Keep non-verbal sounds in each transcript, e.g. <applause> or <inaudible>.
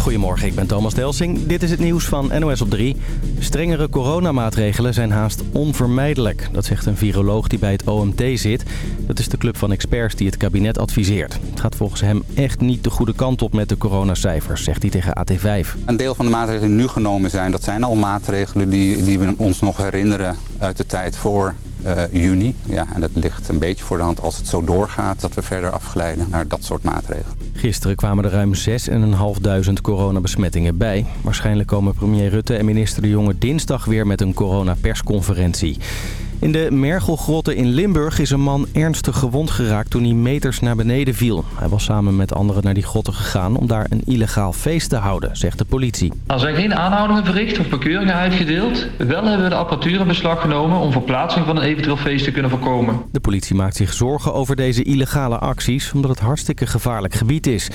Goedemorgen, ik ben Thomas Delsing. Dit is het nieuws van NOS op 3. Strengere coronamaatregelen zijn haast onvermijdelijk. Dat zegt een viroloog die bij het OMT zit. Dat is de club van experts die het kabinet adviseert. Het gaat volgens hem echt niet de goede kant op met de coronacijfers, zegt hij tegen AT5. Een deel van de maatregelen die nu genomen zijn, dat zijn al maatregelen die, die we ons nog herinneren uit de tijd voor uh, juni. Ja, en dat ligt een beetje voor de hand als het zo doorgaat dat we verder afglijden naar dat soort maatregelen. Gisteren kwamen er ruim 6.500 coronabesmettingen bij. Waarschijnlijk komen premier Rutte en minister De Jonge dinsdag weer met een coronapersconferentie. In de Mergelgrotten in Limburg is een man ernstig gewond geraakt toen hij meters naar beneden viel. Hij was samen met anderen naar die grotten gegaan om daar een illegaal feest te houden, zegt de politie. Er zijn geen aanhoudingen verricht of bekeuringen uitgedeeld. Wel hebben we de apparatuur in beslag genomen om verplaatsing van een eventueel feest te kunnen voorkomen. De politie maakt zich zorgen over deze illegale acties omdat het hartstikke gevaarlijk gebied is.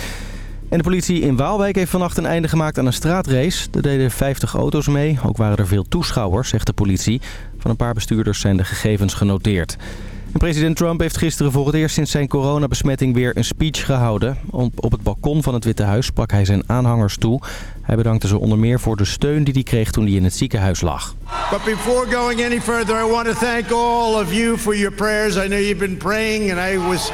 En de politie in Waalwijk heeft vannacht een einde gemaakt aan een straatrace. Er deden 50 auto's mee. Ook waren er veel toeschouwers, zegt de politie. Van een paar bestuurders zijn de gegevens genoteerd. En president Trump heeft gisteren voor het eerst sinds zijn coronabesmetting weer een speech gehouden. Op het balkon van het Witte Huis sprak hij zijn aanhangers toe. Hij bedankte ze onder meer voor de steun die hij kreeg toen hij in het ziekenhuis lag. But before going any further, I want to thank all of you for your prayers. I know you've been praying and I was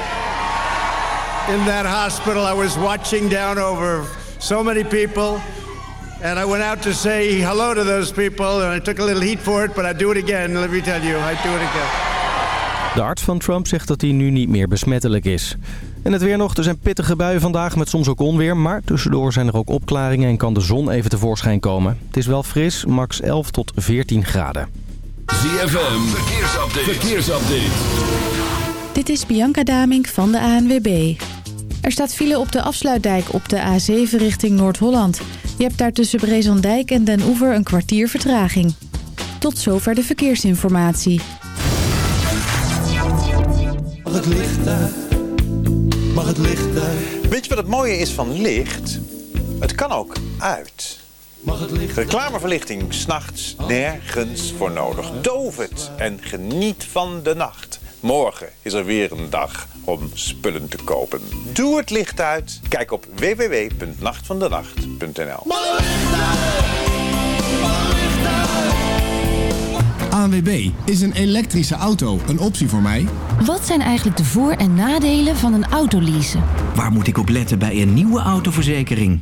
in that hospital. I was watching down over so many people. And I went out to say hello to those people. And I took a little heat for it, but I do it again. Let me tell you, I do it again. De arts van Trump zegt dat hij nu niet meer besmettelijk is. En het weer nog. Er zijn pittige buien vandaag met soms ook onweer. Maar tussendoor zijn er ook opklaringen en kan de zon even tevoorschijn komen. Het is wel fris, max 11 tot 14 graden. ZFM, verkeersupdate. verkeersupdate. Dit is Bianca Damink van de ANWB. Er staat file op de afsluitdijk op de A7 richting Noord-Holland. Je hebt daar tussen Brezandijk en Den Oever een kwartier vertraging. Tot zover de verkeersinformatie. Mag het licht uit? Mag het licht uit? Weet je wat het mooie is van licht? Het kan ook uit. Mag het licht Reclameverlichting, s'nachts nergens voor nodig. Doof het en geniet van de nacht. Morgen is er weer een dag om spullen te kopen. Doe het licht uit. Kijk op www.nachtvandenacht.nl ANWB, is een elektrische auto een optie voor mij? Wat zijn eigenlijk de voor- en nadelen van een autoleasen? Waar moet ik op letten bij een nieuwe autoverzekering?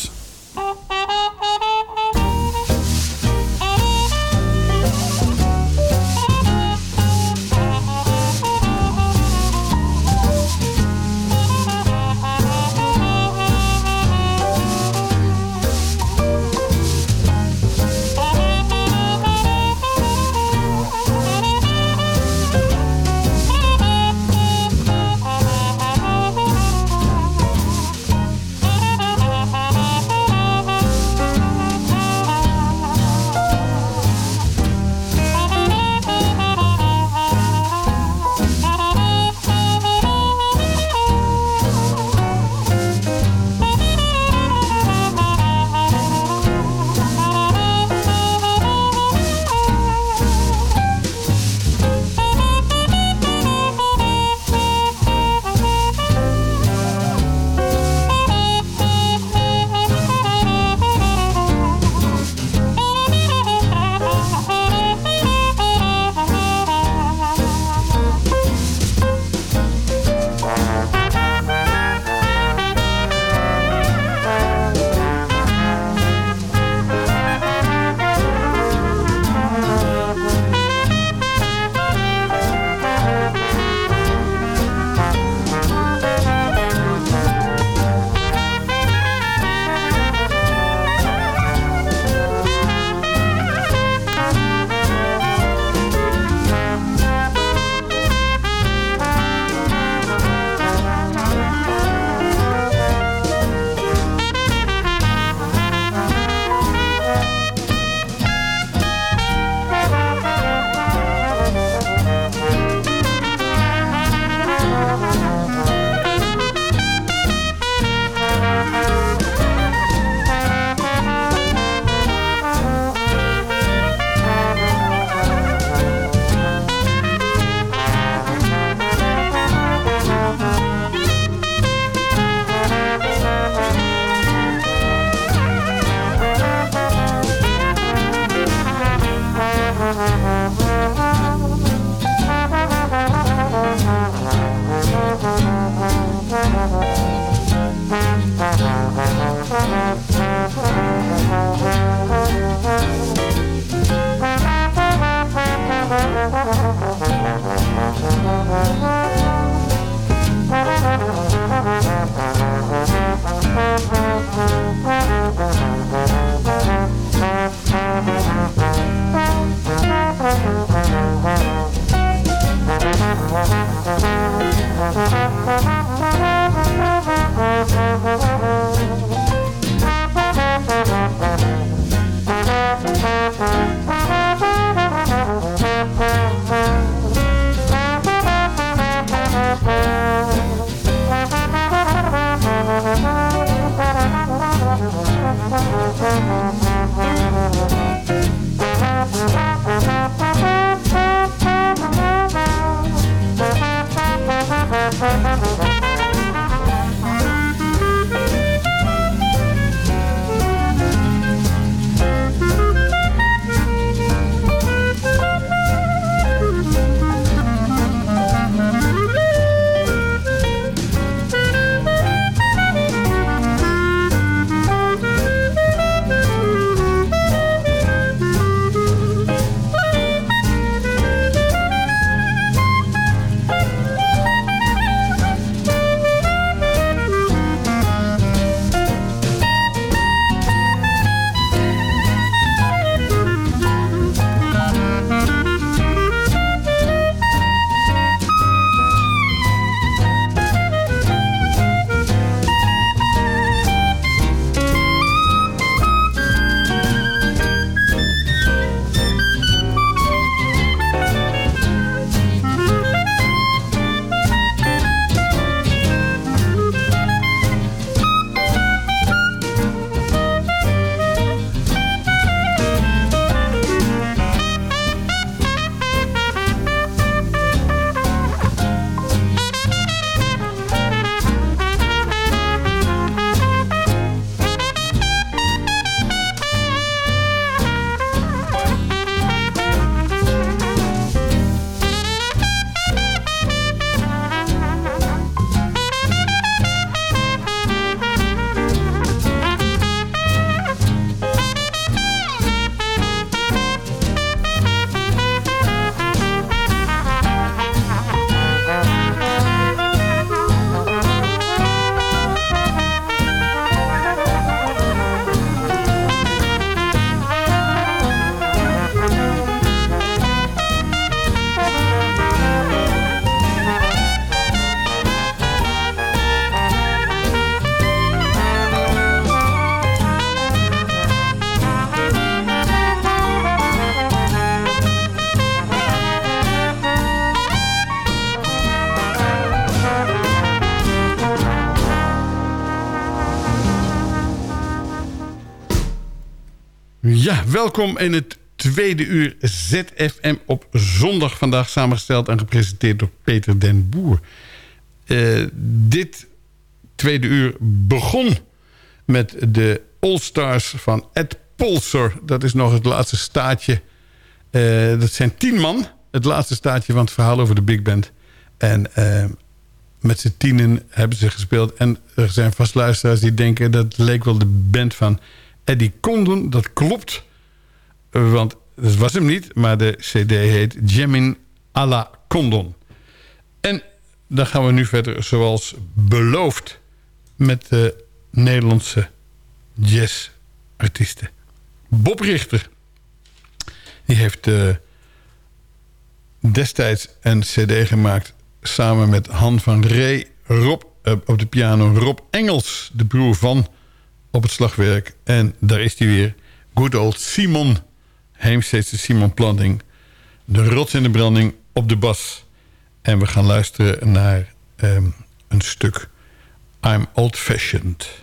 Ja, welkom in het tweede uur ZFM op zondag. Vandaag samengesteld en gepresenteerd door Peter den Boer. Eh, dit tweede uur begon met de All-Stars van Ed Polser. Dat is nog het laatste staatje. Eh, dat zijn tien man. Het laatste staatje van het verhaal over de Big Band. En eh, met z'n tienen hebben ze gespeeld. En er zijn vast luisteraars die denken... dat leek wel de band van Eddie Condon. Dat klopt. Want dat was hem niet. Maar de cd heet Jamin à la Condon. En dan gaan we nu verder zoals beloofd... met de Nederlandse jazzartiesten. Bob Richter. Die heeft uh, destijds een cd gemaakt... samen met Han van Ree, Rob uh, op de piano... Rob Engels, de broer van op het slagwerk. En daar is hij weer. Good old Simon Heemsteedse Simon Planting. De rots in de branding op de bas. En we gaan luisteren naar um, een stuk I'm Old Fashioned.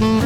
Het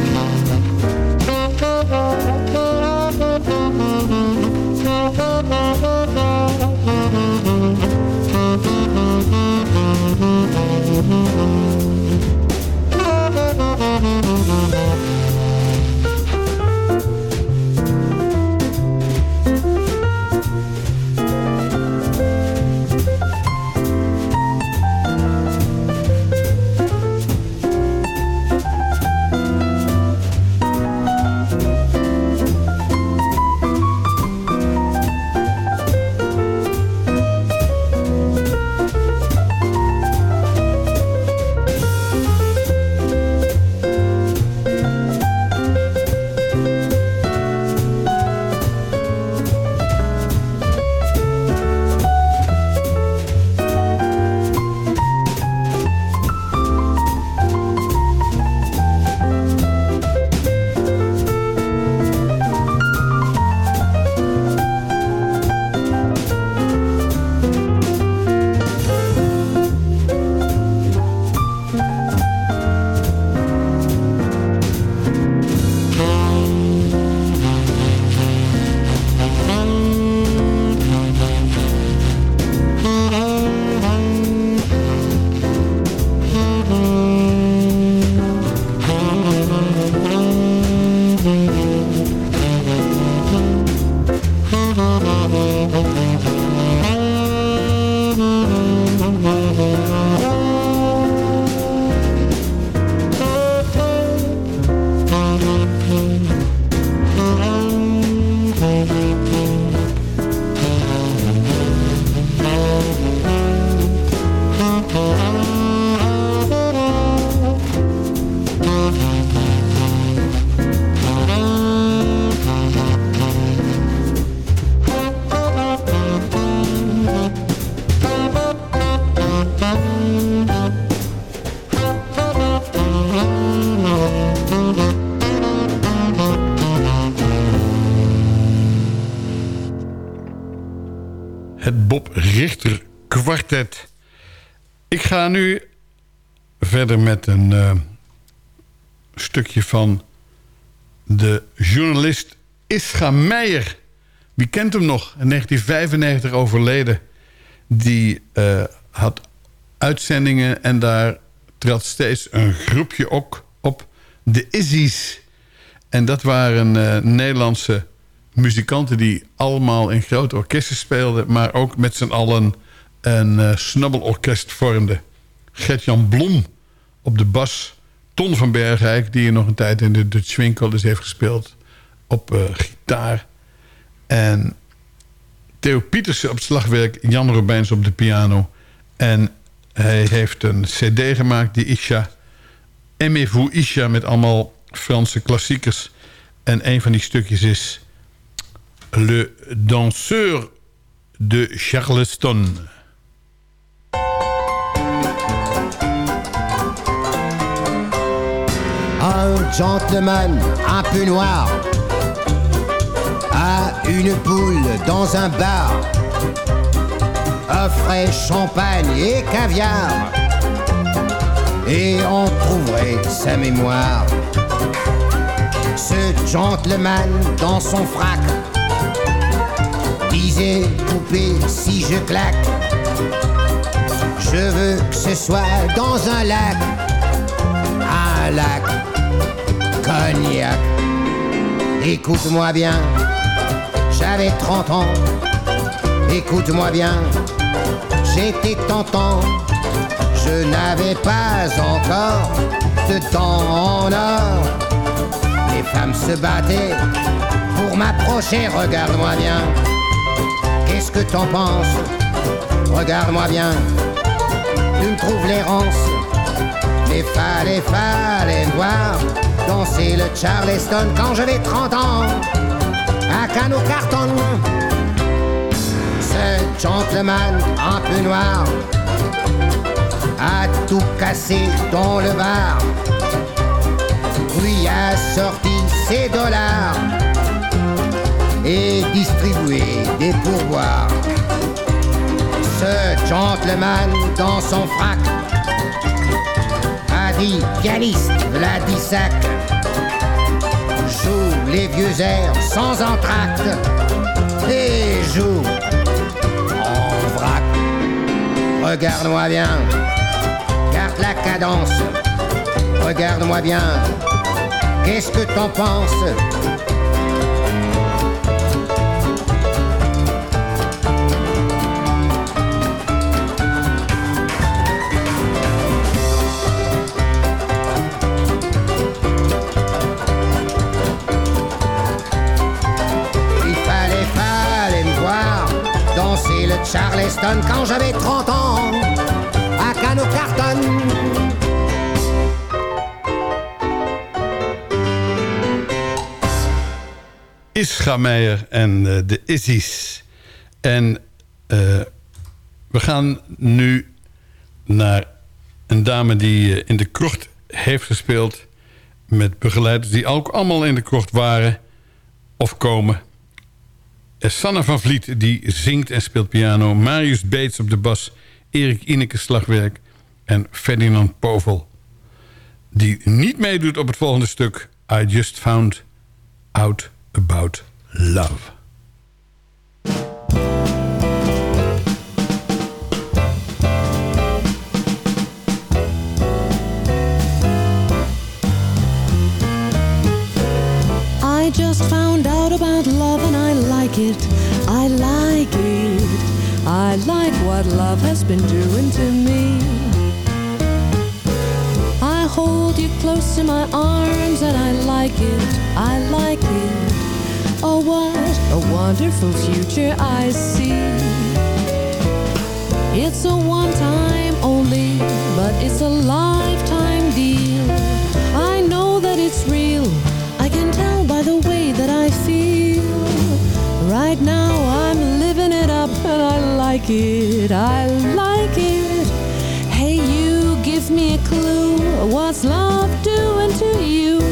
ga nu verder met een eh, stukje van de journalist Ischa Meijer. Wie kent hem nog? In 1995 overleden. Die eh, had uitzendingen en daar trad steeds een groepje ook op. De Izzy's. En dat waren eh, Nederlandse muzikanten die allemaal in grote orkesten speelden... maar ook met z'n allen een uh, snabbelorkest vormden. Gert-Jan Blom op de bas. Ton van Bergijk, die nog een tijd in de Dutch Winkel dus heeft gespeeld... op uh, gitaar. En Theo Pietersen op slagwerk. Jan Robijns op de piano. En hij heeft een cd gemaakt, die Isha. Aimez-vous Isha, met allemaal Franse klassiekers. En een van die stukjes is... Le danseur de Charleston. Un gentleman un peu noir a une poule dans un bar. Offrait champagne et caviar. Et on trouverait sa mémoire. Ce gentleman dans son frac disait poupée si je claque. Je veux que ce soit dans un lac, un lac cognac. Écoute-moi bien, j'avais 30 ans. Écoute-moi bien, j'étais tentant. Je n'avais pas encore de temps en or. Les femmes se battaient pour m'approcher, regarde-moi bien. Qu'est-ce que t'en penses? Regarde-moi bien. Tu me trouves l'errance Mais fallait, fallait me voir danser le Charleston quand j'avais 30 ans. À Cano Carton. Ce gentleman un peu noir a tout cassé dans le bar, lui a sorti ses dollars et distribué des pourboires. Ce gentleman dans son frac a dit pianiste joue les vieux airs sans entracte. Et joue. En vrac. Regarde-moi bien, garde la cadence. Regarde-moi bien, qu'est-ce que t'en penses? Le Charleston quand j'avais 30 ans à Cano Carton. Ischa Meijer en eh, de Izzy's. En eh, we gaan nu naar een dame die eh, in de krocht heeft gespeeld... met begeleiders die ook allemaal in de krocht waren of komen. Sanne van Vliet die zingt en speelt piano. Marius Beets op de bas. Erik Ineke slagwerk. En Ferdinand Povel. Die niet meedoet op het volgende stuk. I just found out about love. What love has been doing to me. I hold you close in my arms and I like it. I like it. Oh, what a wonderful future I see. It's a one time only, but it's a lifetime deal. I know that it's real. I can tell by the way that I feel. Right now like it. I like it. Hey, you give me a clue. What's love doing to you?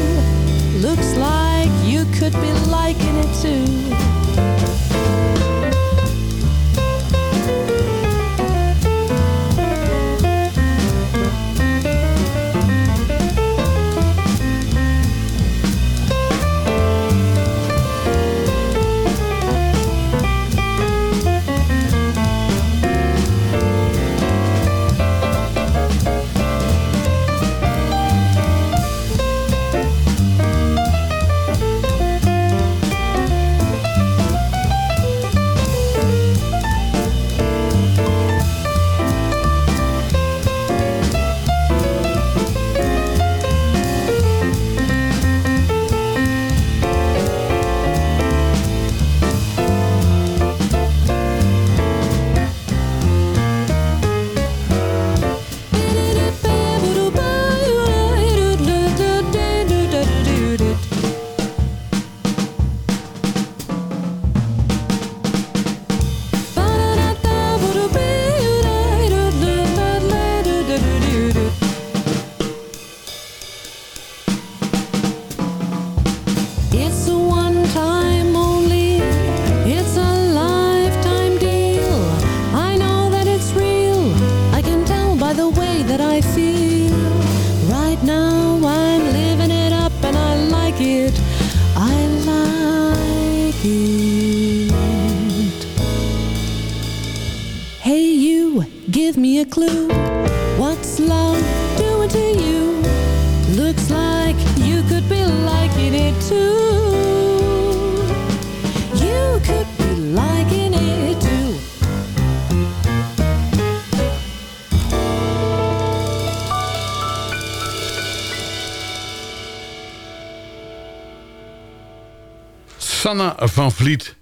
Sanna van Vliet.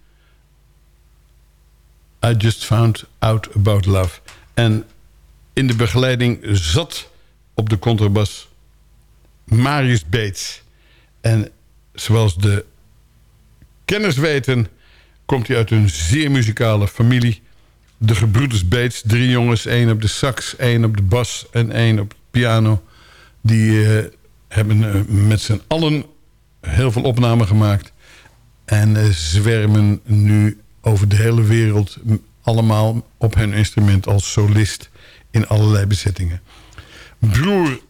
I just found out about love. En in de begeleiding zat op de contrabas Marius Beets. En zoals de kenners weten... komt hij uit een zeer muzikale familie. de gebroeders Bates, drie jongens. één op de sax, één op de bas en één op de piano. Die eh, hebben eh, met z'n allen heel veel opnamen gemaakt. En eh, zwermen nu over de hele wereld... allemaal op hun instrument als solist in allerlei bezettingen. Broer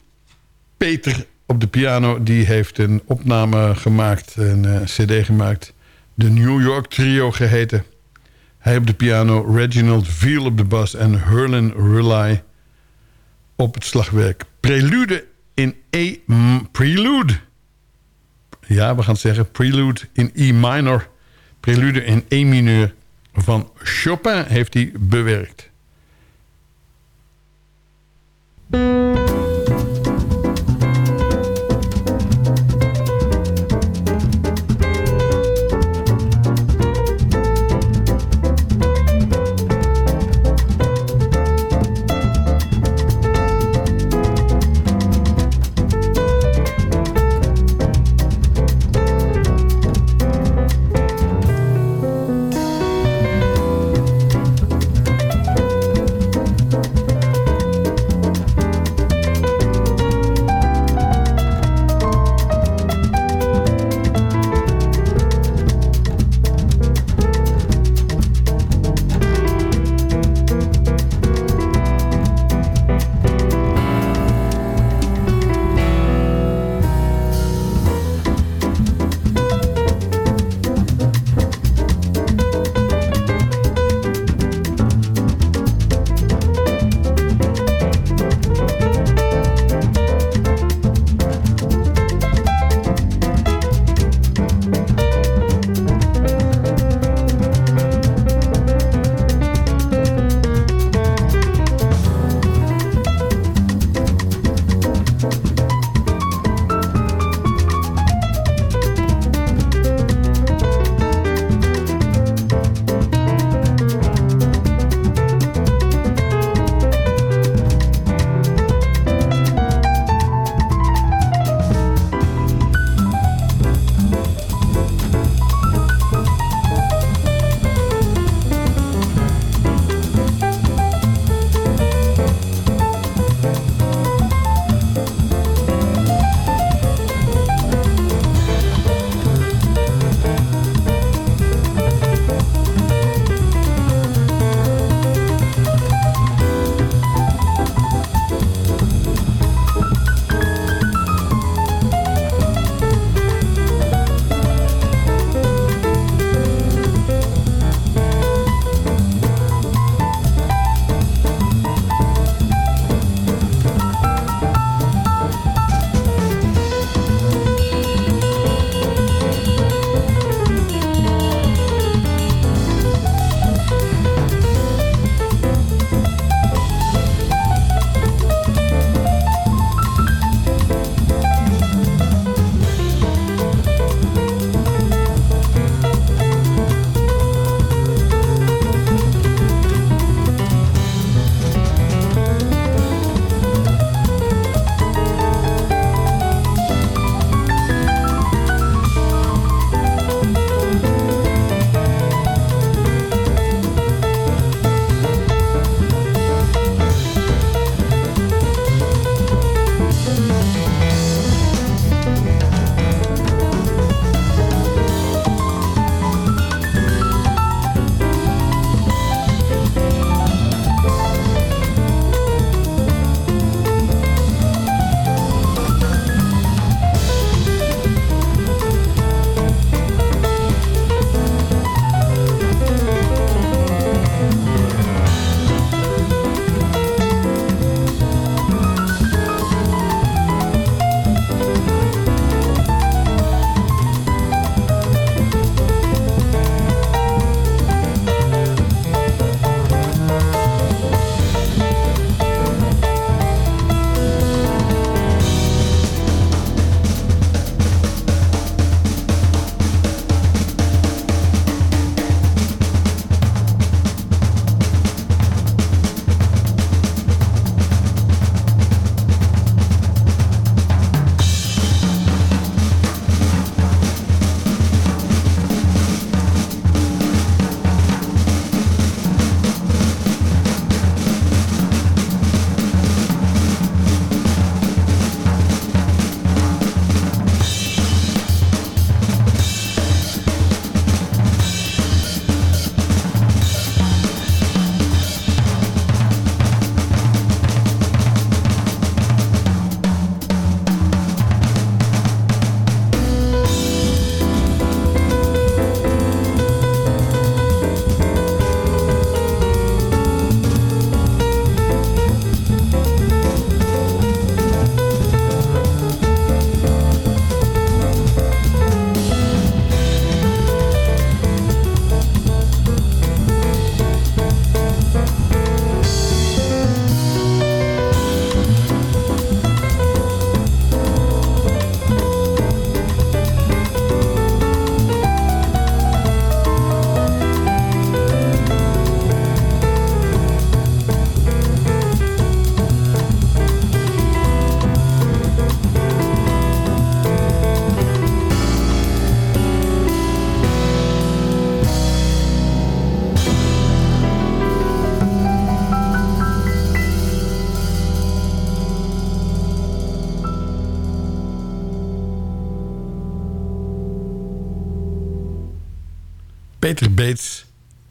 Peter op de piano... die heeft een opname gemaakt, een eh, cd gemaakt... de New York Trio geheten. Hij op de piano, Reginald Veal op de bas... en Herlin Rely op het slagwerk. Prelude in E... Prelude. Ja, we gaan zeggen. Prelude in E minor. Prelude in E mineur van Chopin heeft hij bewerkt.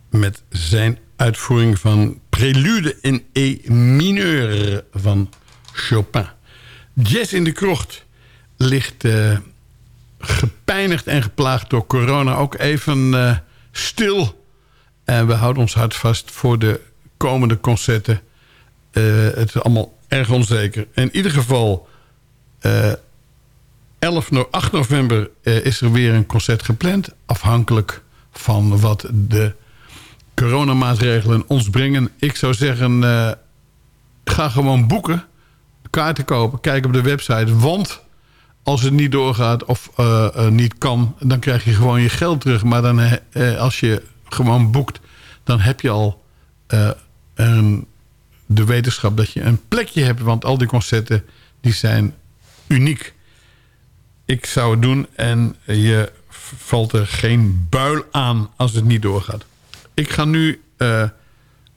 Met zijn uitvoering van Prelude in E mineur van Chopin. Jazz in de krocht ligt eh, gepijnigd en geplaagd door corona ook even eh, stil. En we houden ons hart vast voor de komende concerten. Eh, het is allemaal erg onzeker. In ieder geval, eh 11, no 8 november is er weer een concert gepland. Afhankelijk van wat de coronamaatregelen ons brengen. Ik zou zeggen, eh, ga gewoon boeken. Kaarten kopen, kijk op de website. Want als het niet doorgaat of eh, eh, niet kan... dan krijg je gewoon je geld terug. Maar dan, als je gewoon boekt... dan heb je al de wetenschap dat je een plekje hebt. Want al die concerten die zijn uniek. Ik zou het doen en je valt er geen buil aan als het niet doorgaat. Ik ga nu eh,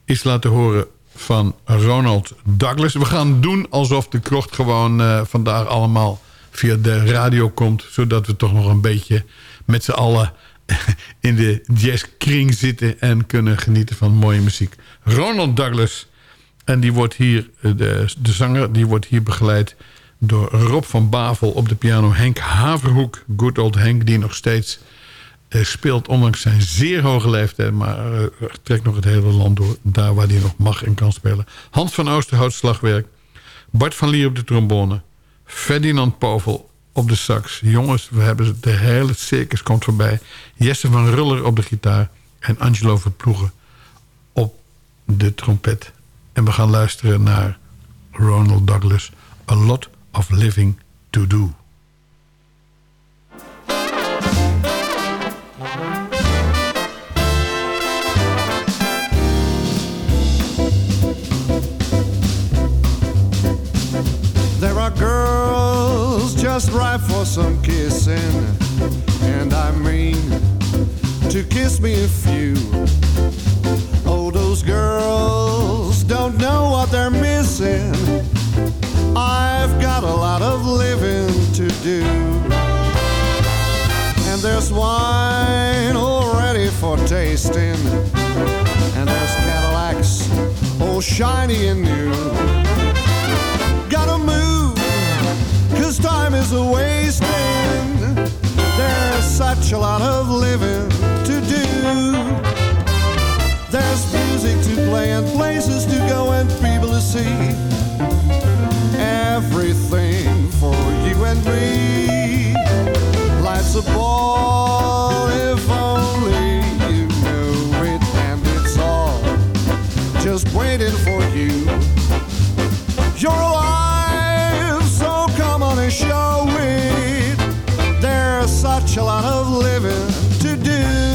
iets laten horen van Ronald Douglas. We gaan doen alsof de krocht gewoon eh, vandaag allemaal via de radio komt. Zodat we toch nog een beetje met z'n allen <laughs> in de jazzkring zitten... en kunnen genieten van mooie muziek. Ronald Douglas, en die wordt hier, eh, de, de zanger, die wordt hier begeleid door Rob van Bavel op de piano. Henk Haverhoek, good old Henk, die nog steeds eh, speelt... ondanks zijn zeer hoge leeftijd, maar eh, trekt nog het hele land door... daar waar hij nog mag en kan spelen. Hans van Oosterhout, slagwerk. Bart van Lier op de trombone. Ferdinand Povel op de sax. Jongens, we hebben de hele circus komt voorbij. Jesse van Ruller op de gitaar. En Angelo Verploegen op de trompet. En we gaan luisteren naar Ronald Douglas. A lot of living to do. There are girls just ripe for some kissing, and I mean to kiss me a few. Oh, those girls don't know what they're missing. I've got a lot of living to do. And there's wine all ready for tasting, and there's Cadillacs all shiny and new. Gotta move, cause time is a wasting. There's such a lot of living to do. There's music to play and places to go and people to see. Ball if only you know it, and it's all just waiting for you. You're alive, so come on and show it. There's such a lot of living to do.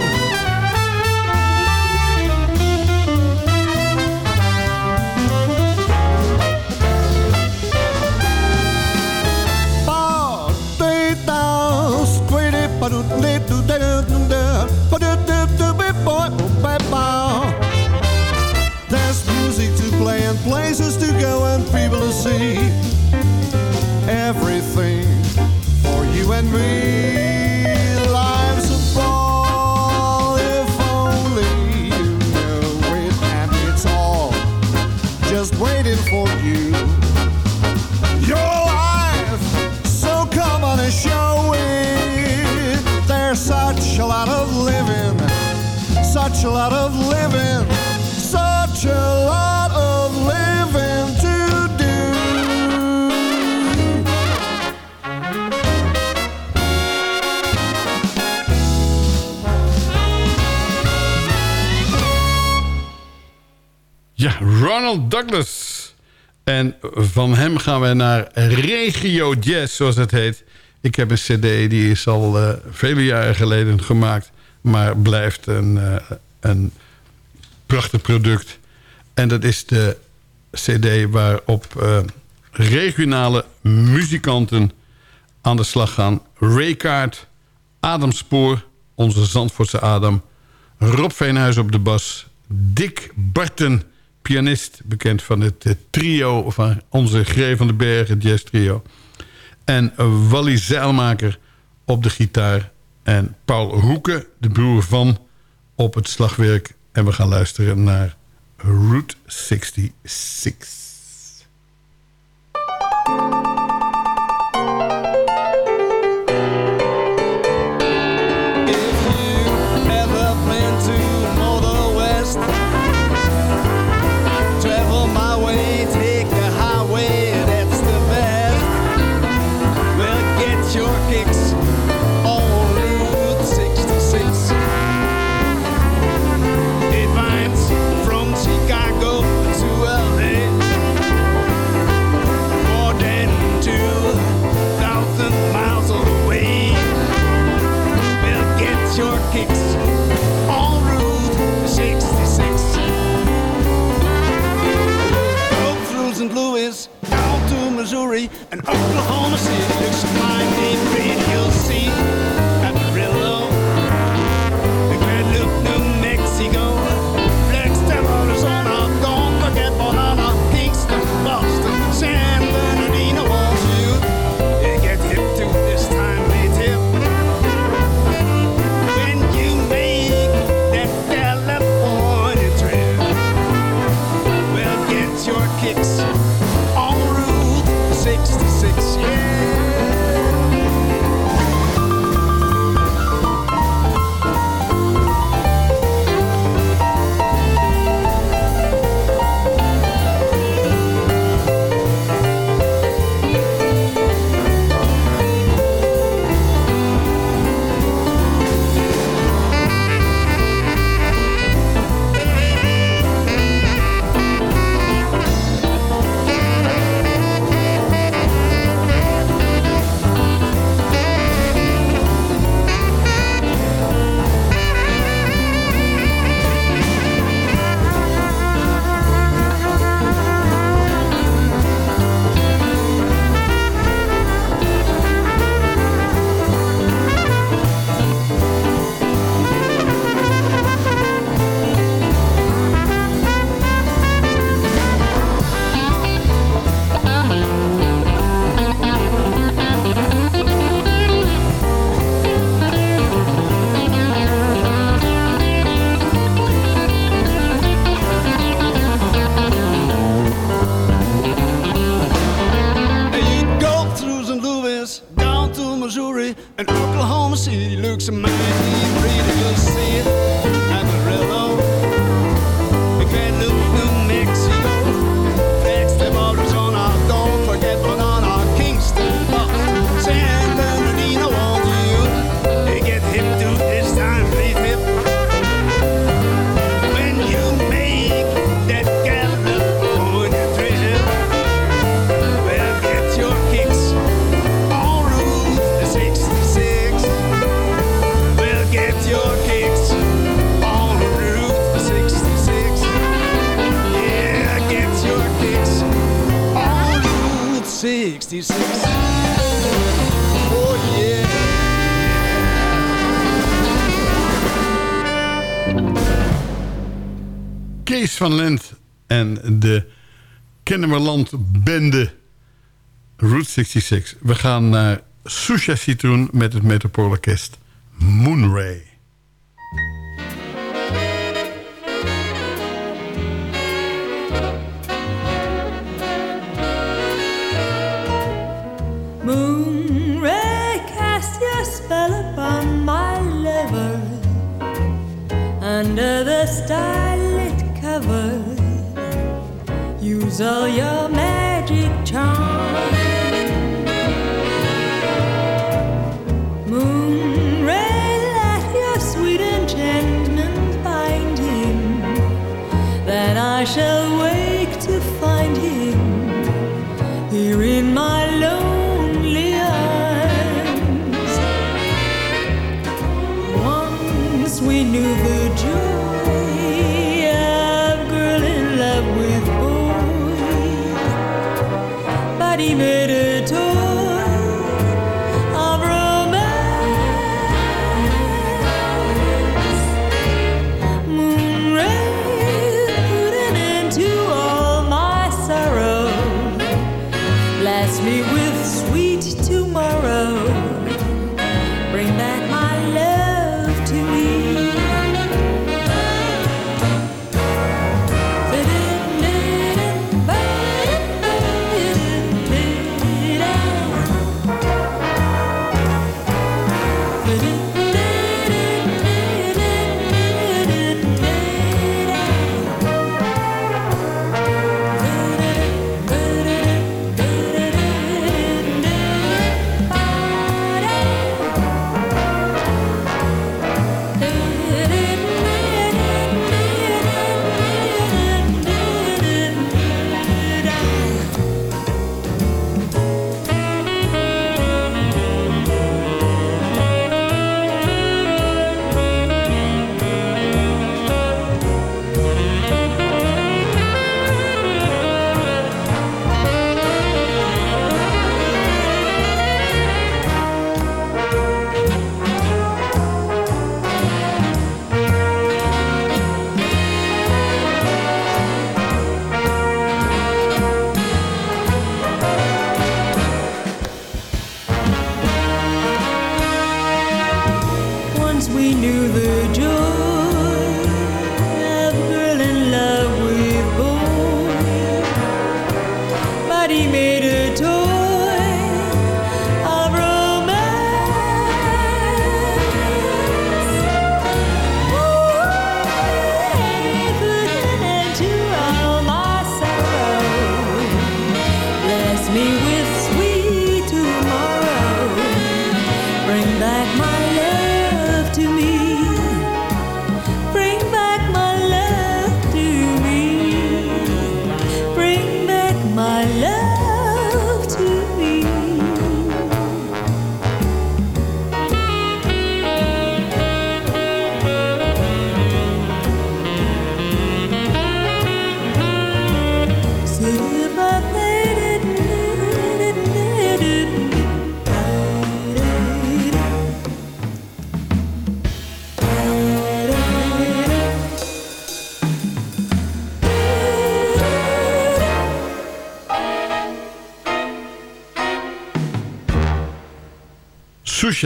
such a lot of living, such a lot of living to do. Ja, Ronald Douglas. En van hem gaan we naar Regio Jazz, zoals het heet. Ik heb een cd, die is al eh, vele jaren geleden gemaakt... maar blijft een, eh, een prachtig product. En dat is de cd waarop eh, regionale muzikanten aan de slag gaan. Ray Kaart, Adam Spoor, onze Zandvoortse Adam... Rob Veenhuis op de bas, Dick Barten, pianist... bekend van het eh, trio van onze Gree van de Bergen jazz trio... en Wally Zeilmaker op de gitaar... en Paul Hoeken, de broer van, op het slagwerk. En we gaan luisteren naar Route 66. And Oklahoma City. Looks mighty 66. Yeah. Kees van Lent en de Kennemerland bende Route 66. We gaan naar Susha Citroen met het Metropoolorkest Moonray. Moon ray, cast your spell upon my liver. Under the starlit cover, use all your magic charm. Moon ray, let your sweet enchantment bind him, that I shall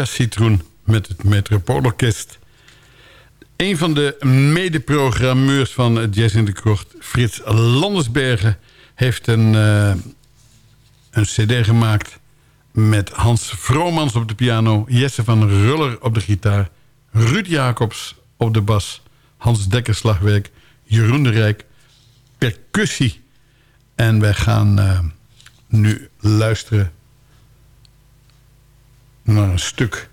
Citroen met het Metropoolorkest. Een van de medeprogrammeurs van Jazz in de Krocht, Frits Landersbergen... heeft een, eh, een cd gemaakt met Hans Vromans op de piano... Jesse van Ruller op de gitaar... Ruud Jacobs op de bas... Hans Dekker slagwerk... Jeroen de Rijk percussie. En wij gaan eh, nu luisteren naar een stuk.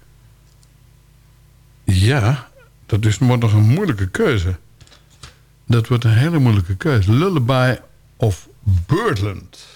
Ja, dat is, wordt nog een moeilijke keuze. Dat wordt een hele moeilijke keuze. Lullaby of Birdland.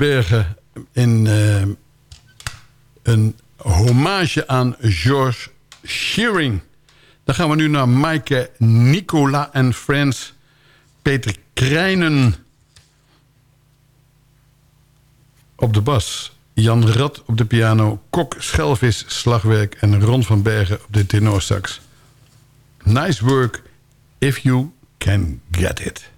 Landersbergen in eh, een hommage aan George Shearing. Dan gaan we nu naar Maaike Nicola en Friends. Peter Krijnen op de bas. Jan Rad op de piano. Kok Schelvis slagwerk. En Ron van Bergen op de tenorsax. Nice work if you can get it.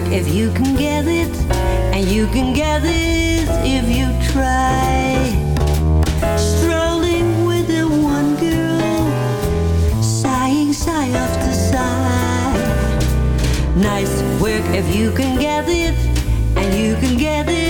Work if you can get it, and you can get it if you try. Strolling with the one girl, sighing sigh after sigh. Nice work if you can get it, and you can get it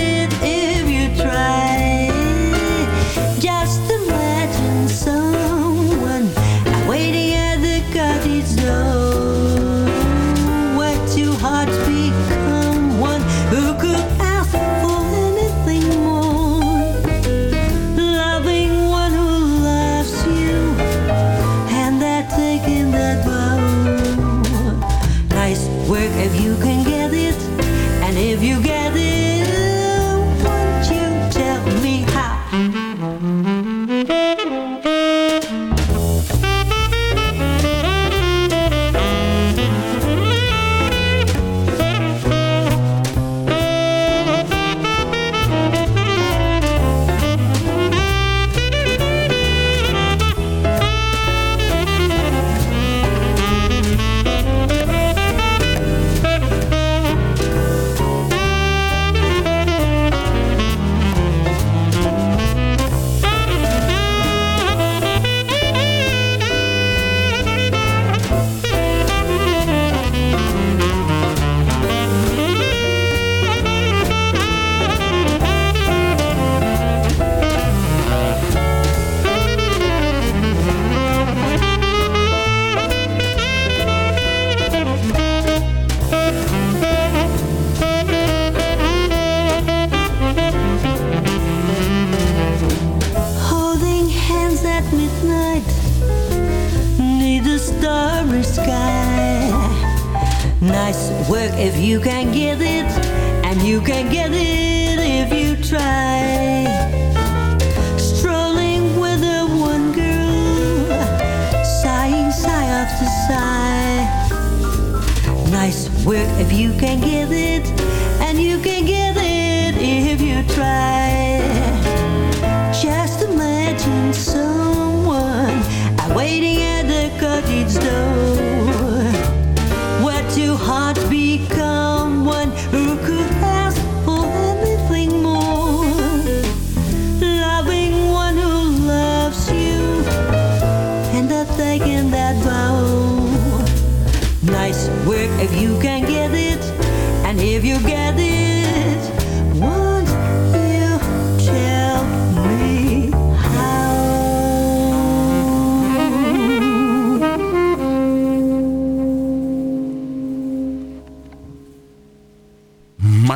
you can get it,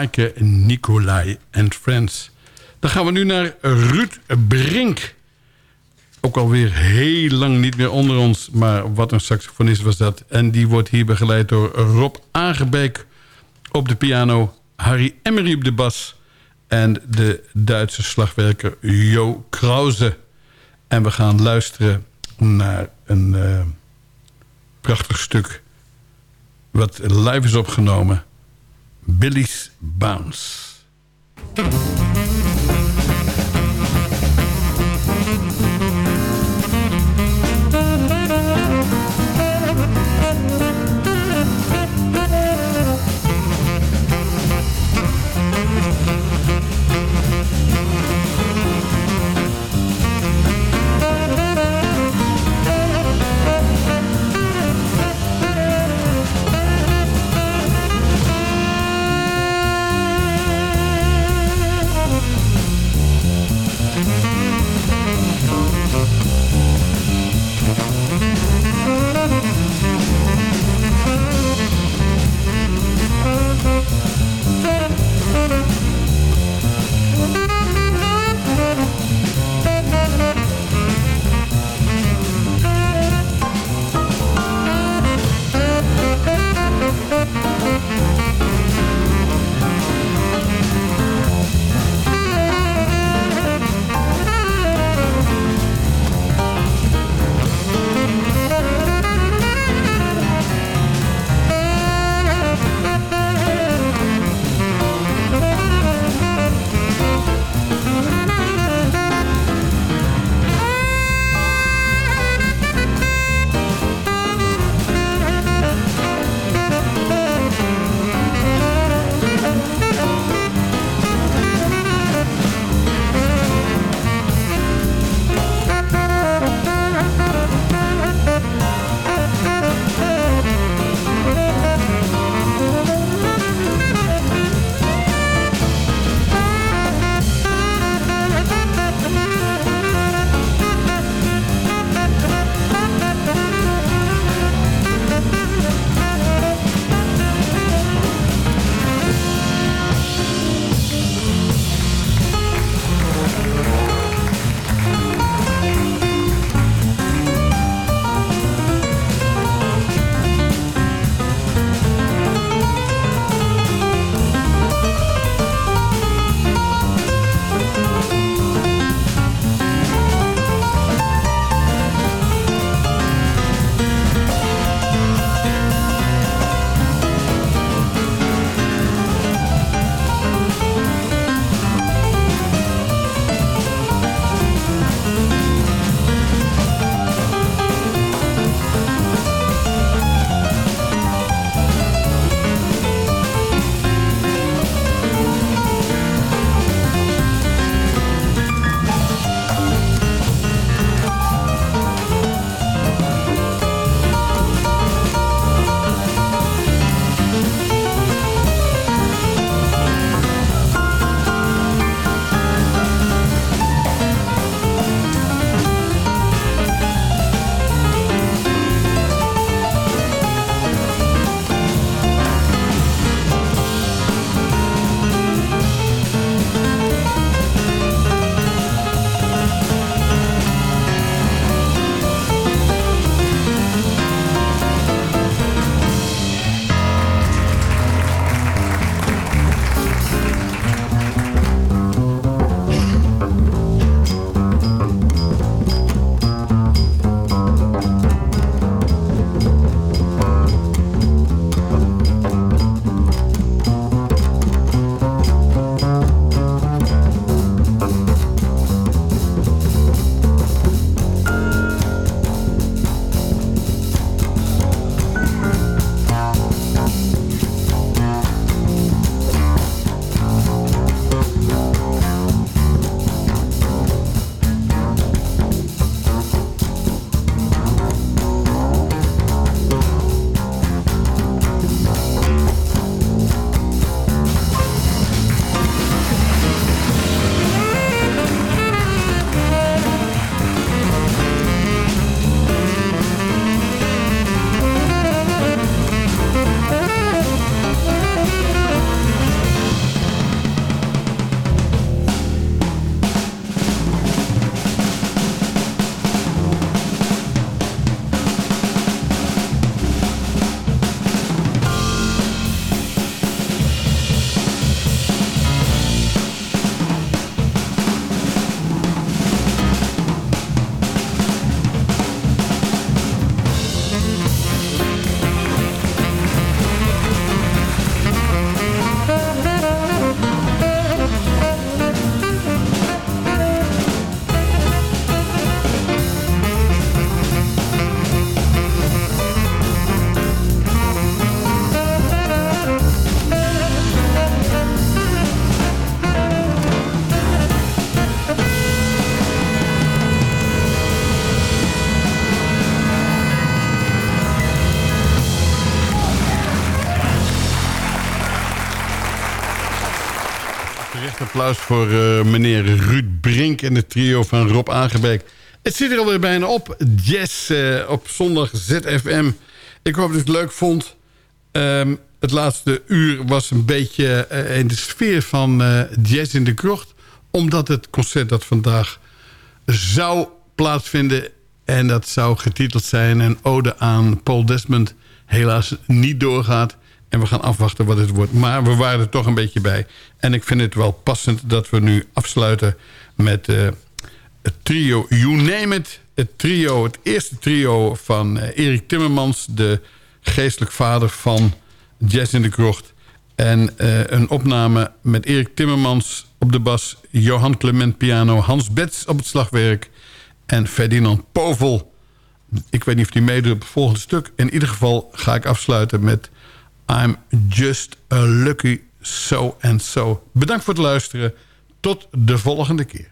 Maaike Nicolai and Friends. Dan gaan we nu naar Ruud Brink. Ook alweer heel lang niet meer onder ons. Maar wat een saxofonist was dat. En die wordt hier begeleid door Rob Aangebeek op de piano. Harry Emery op de bas. En de Duitse slagwerker Jo Krause. En we gaan luisteren naar een eh, prachtig stuk... wat live is opgenomen... Billy's Bounce. Voor uh, meneer Ruud Brink en het trio van Rob Aangebeek. Het zit er alweer bijna op. Jazz uh, op zondag ZFM. Ik hoop dat je het leuk vond. Um, het laatste uur was een beetje uh, in de sfeer van Jazz in de Krocht. Omdat het concert dat vandaag zou plaatsvinden... en dat zou getiteld zijn... een ode aan Paul Desmond helaas niet doorgaat... En we gaan afwachten wat het wordt. Maar we waren er toch een beetje bij. En ik vind het wel passend dat we nu afsluiten met uh, het trio You Name It. Het trio, het eerste trio van uh, Erik Timmermans... de geestelijk vader van Jazz in de Krocht. En uh, een opname met Erik Timmermans op de bas... Johan Clement piano, Hans Bets op het slagwerk... en Ferdinand Povel. Ik weet niet of die meedoet op het volgende stuk. In ieder geval ga ik afsluiten met... I'm just a lucky so and so. Bedankt voor het luisteren. Tot de volgende keer.